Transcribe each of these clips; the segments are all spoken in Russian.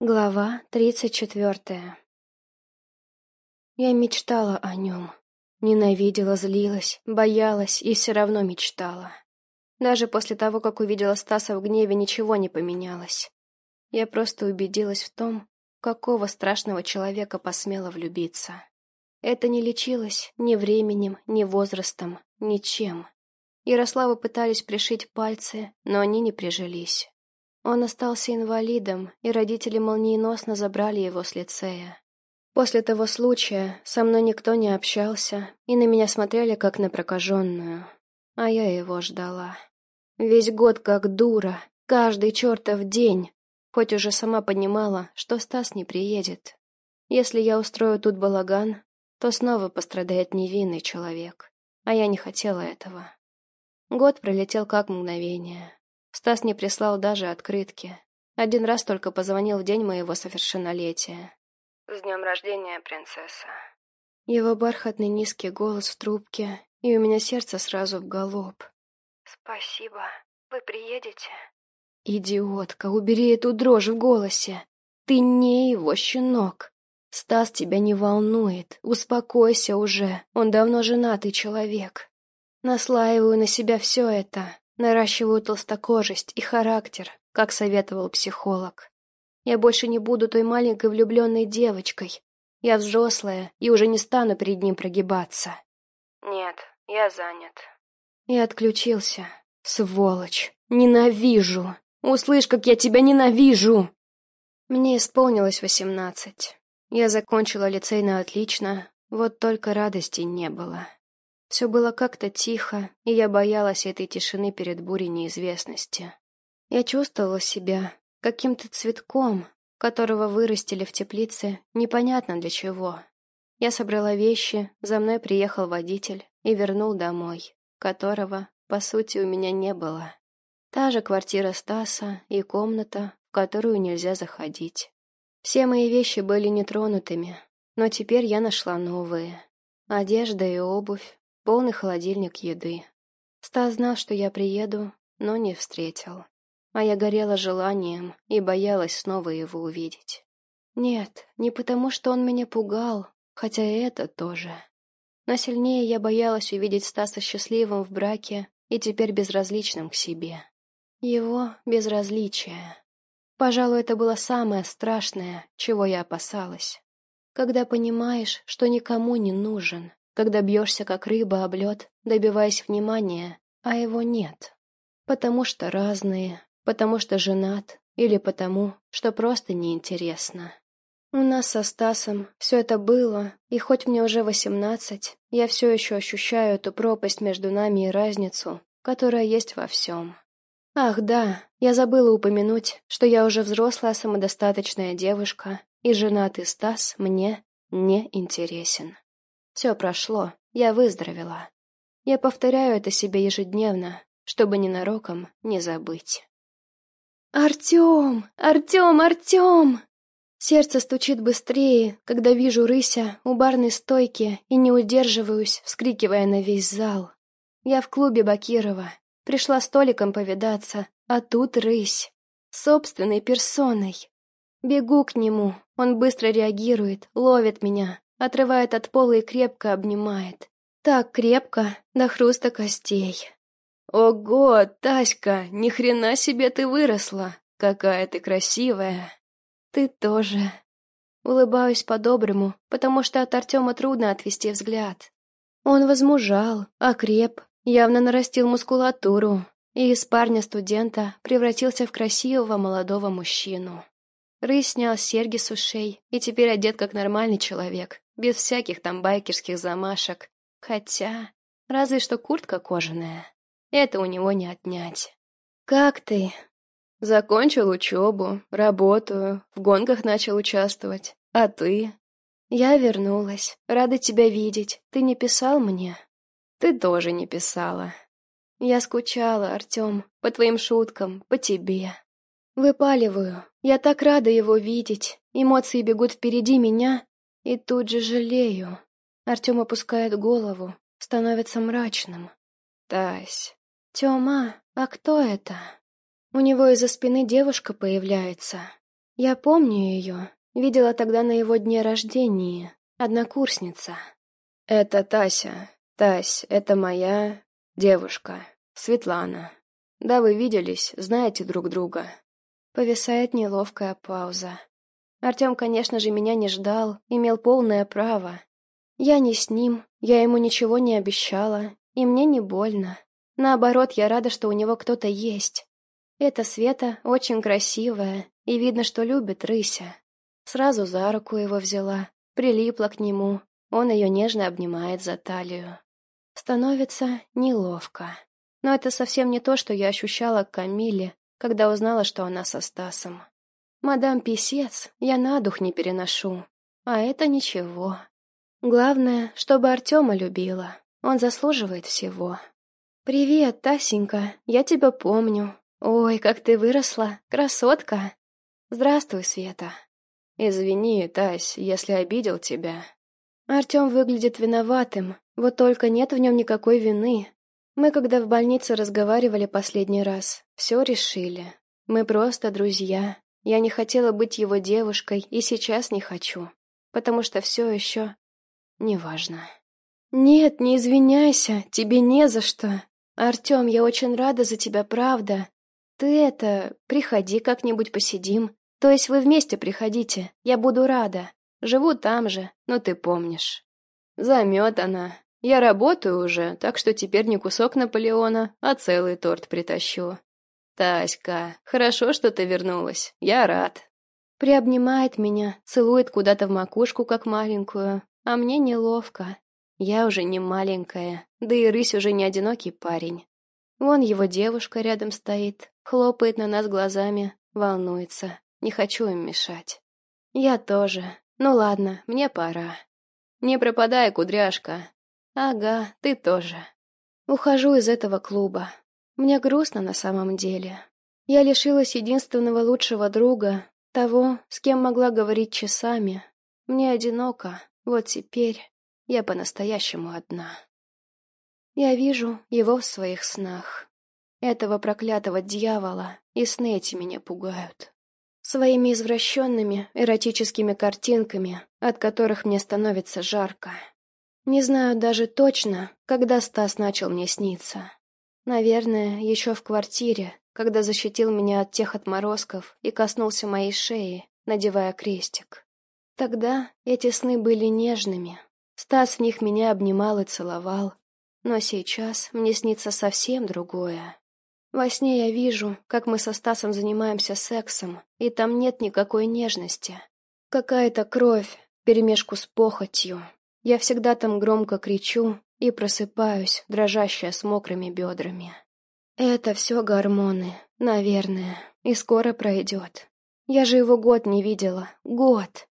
Глава тридцать четвертая Я мечтала о нем. Ненавидела, злилась, боялась и все равно мечтала. Даже после того, как увидела Стаса в гневе, ничего не поменялось. Я просто убедилась в том, какого страшного человека посмела влюбиться. Это не лечилось ни временем, ни возрастом, ничем. Ярославу пытались пришить пальцы, но они не прижились. Он остался инвалидом, и родители молниеносно забрали его с лицея. После того случая со мной никто не общался, и на меня смотрели как на прокаженную. А я его ждала. Весь год как дура, каждый чертов день, хоть уже сама понимала, что Стас не приедет. Если я устрою тут балаган, то снова пострадает невинный человек, а я не хотела этого. Год пролетел как мгновение. Стас не прислал даже открытки. Один раз только позвонил в день моего совершеннолетия. «С днем рождения, принцесса!» Его бархатный низкий голос в трубке, и у меня сердце сразу в галоп. «Спасибо. Вы приедете?» «Идиотка, убери эту дрожь в голосе. Ты не его щенок. Стас тебя не волнует. Успокойся уже. Он давно женатый человек. Наслаиваю на себя все это, наращиваю толстокожесть и характер, как советовал психолог. Я больше не буду той маленькой влюбленной девочкой. Я взрослая и уже не стану перед ним прогибаться. Нет, я занят. И отключился. Сволочь. Ненавижу. Услышь, как я тебя ненавижу. Мне исполнилось восемнадцать. Я закончила лицей на отлично, вот только радости не было. Все было как-то тихо, и я боялась этой тишины перед бурей неизвестности. Я чувствовала себя каким-то цветком, которого вырастили в теплице непонятно для чего. Я собрала вещи, за мной приехал водитель и вернул домой, которого, по сути, у меня не было. Та же квартира Стаса и комната, в которую нельзя заходить. Все мои вещи были нетронутыми, но теперь я нашла новые. Одежда и обувь, полный холодильник еды. Стас знал, что я приеду, но не встретил. А я горела желанием и боялась снова его увидеть. Нет, не потому, что он меня пугал, хотя и это тоже. Но сильнее я боялась увидеть Стаса счастливым в браке и теперь безразличным к себе. Его безразличие. Пожалуй, это было самое страшное, чего я опасалась. Когда понимаешь, что никому не нужен, когда бьешься как рыба об лед, добиваясь внимания, а его нет. Потому что разные, потому что женат, или потому, что просто неинтересно. У нас со Стасом все это было, и хоть мне уже восемнадцать, я все еще ощущаю эту пропасть между нами и разницу, которая есть во всем. Ах да, я забыла упомянуть, что я уже взрослая самодостаточная девушка, и женатый Стас мне не интересен. Все прошло, я выздоровела. Я повторяю это себе ежедневно, чтобы ненароком не забыть. «Артем! Артем! Артем!» Сердце стучит быстрее, когда вижу рыся у барной стойки и не удерживаюсь, вскрикивая на весь зал. Я в клубе Бакирова. Пришла столиком повидаться, а тут рысь. Собственной персоной. Бегу к нему, он быстро реагирует, ловит меня, отрывает от пола и крепко обнимает. Так крепко, до хруста костей. «Ого, Таська, ни хрена себе ты выросла! Какая ты красивая!» «Ты тоже!» Улыбаюсь по-доброму, потому что от Артема трудно отвести взгляд. Он возмужал, окреп, явно нарастил мускулатуру, и из парня-студента превратился в красивого молодого мужчину. Рысь снял серьги с ушей и теперь одет как нормальный человек, без всяких там байкерских замашек. Хотя, разве что куртка кожаная. Это у него не отнять. «Как ты?» «Закончил учебу, работаю, в гонках начал участвовать. А ты?» «Я вернулась. Рада тебя видеть. Ты не писал мне?» «Ты тоже не писала». «Я скучала, Артем, по твоим шуткам, по тебе». Выпаливаю. Я так рада его видеть. Эмоции бегут впереди меня. И тут же жалею. Артем опускает голову, становится мрачным. Тась. Тёма, а кто это? У него из-за спины девушка появляется. Я помню ее, видела тогда на его дне рождения, однокурсница. Это Тася. Тась, это моя девушка, Светлана. Да, вы виделись, знаете друг друга. Повисает неловкая пауза. Артем, конечно же, меня не ждал, имел полное право. Я не с ним, я ему ничего не обещала, и мне не больно. Наоборот, я рада, что у него кто-то есть. Эта Света очень красивая, и видно, что любит рыся. Сразу за руку его взяла, прилипла к нему, он ее нежно обнимает за талию. Становится неловко. Но это совсем не то, что я ощущала к Камиле, когда узнала, что она со Стасом. Мадам Писец я на дух не переношу, а это ничего. Главное, чтобы Артема любила, он заслуживает всего. «Привет, Тасенька, я тебя помню. Ой, как ты выросла, красотка!» «Здравствуй, Света». «Извини, Тась, если обидел тебя». Артем выглядит виноватым, вот только нет в нем никакой вины. Мы, когда в больнице разговаривали последний раз, все решили. Мы просто друзья. Я не хотела быть его девушкой и сейчас не хочу, потому что все еще неважно. Нет, не извиняйся, тебе не за что. Артем, я очень рада за тебя, правда. Ты это, приходи как-нибудь посидим. То есть вы вместе приходите, я буду рада. Живу там же, но ты помнишь. Заметана. Я работаю уже, так что теперь не кусок Наполеона, а целый торт притащу. Таська, хорошо, что ты вернулась. Я рад. Приобнимает меня, целует куда-то в макушку, как маленькую, а мне неловко. Я уже не маленькая, да и рысь уже не одинокий парень. Вон его девушка рядом стоит, хлопает на нас глазами, волнуется. Не хочу им мешать. Я тоже. Ну ладно, мне пора. Не пропадай, кудряшка. Ага, ты тоже. Ухожу из этого клуба. Мне грустно на самом деле. Я лишилась единственного лучшего друга, того, с кем могла говорить часами. Мне одиноко, вот теперь я по-настоящему одна. Я вижу его в своих снах. Этого проклятого дьявола, и сны эти меня пугают. Своими извращенными, эротическими картинками, от которых мне становится жарко. Не знаю даже точно, когда Стас начал мне сниться. Наверное, еще в квартире, когда защитил меня от тех отморозков и коснулся моей шеи, надевая крестик. Тогда эти сны были нежными. Стас в них меня обнимал и целовал. Но сейчас мне снится совсем другое. Во сне я вижу, как мы со Стасом занимаемся сексом, и там нет никакой нежности. Какая-то кровь, перемешку с похотью, я всегда там громко кричу и просыпаюсь, дрожащая с мокрыми бедрами. Это все гормоны, наверное, и скоро пройдет. Я же его год не видела. Год!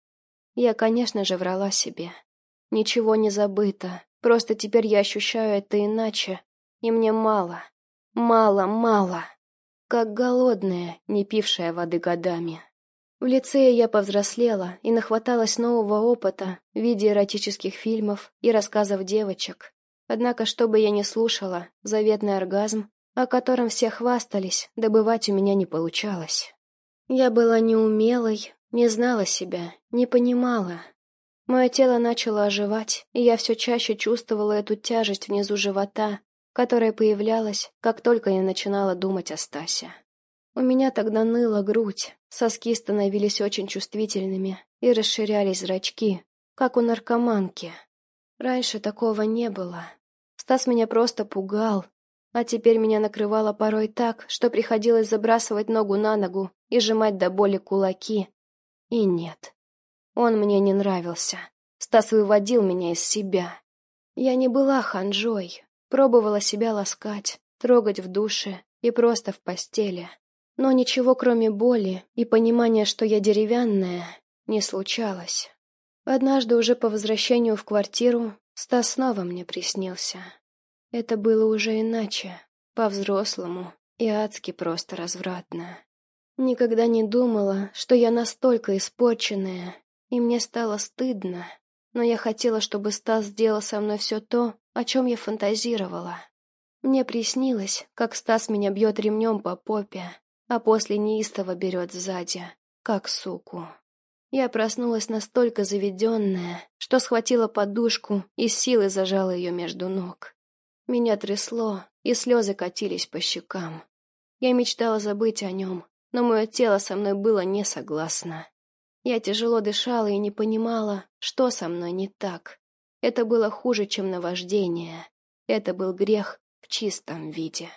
Я, конечно же, врала себе. Ничего не забыто, просто теперь я ощущаю это иначе, и мне мало, мало, мало, как голодная, не пившая воды годами. В лицее я повзрослела и нахваталась нового опыта в виде эротических фильмов и рассказов девочек. Однако, что бы я ни слушала, заветный оргазм, о котором все хвастались, добывать у меня не получалось. Я была неумелой, не знала себя, не понимала. Мое тело начало оживать, и я все чаще чувствовала эту тяжесть внизу живота, которая появлялась, как только я начинала думать о Стасе. У меня тогда ныла грудь, соски становились очень чувствительными и расширялись зрачки, как у наркоманки. Раньше такого не было. Стас меня просто пугал, а теперь меня накрывало порой так, что приходилось забрасывать ногу на ногу и сжимать до боли кулаки. И нет, он мне не нравился. Стас выводил меня из себя. Я не была ханжой, пробовала себя ласкать, трогать в душе и просто в постели. Но ничего, кроме боли и понимания, что я деревянная, не случалось. Однажды уже по возвращению в квартиру Стас снова мне приснился. Это было уже иначе, по-взрослому и адски просто развратно. Никогда не думала, что я настолько испорченная, и мне стало стыдно, но я хотела, чтобы Стас сделал со мной все то, о чем я фантазировала. Мне приснилось, как Стас меня бьет ремнем по попе, а после неистово берет сзади. как суку. Я проснулась настолько заведенная, что схватила подушку и силой зажала ее между ног. Меня трясло, и слезы катились по щекам. Я мечтала забыть о нем, но мое тело со мной было не согласно. Я тяжело дышала и не понимала, что со мной не так. Это было хуже, чем наваждение. Это был грех в чистом виде.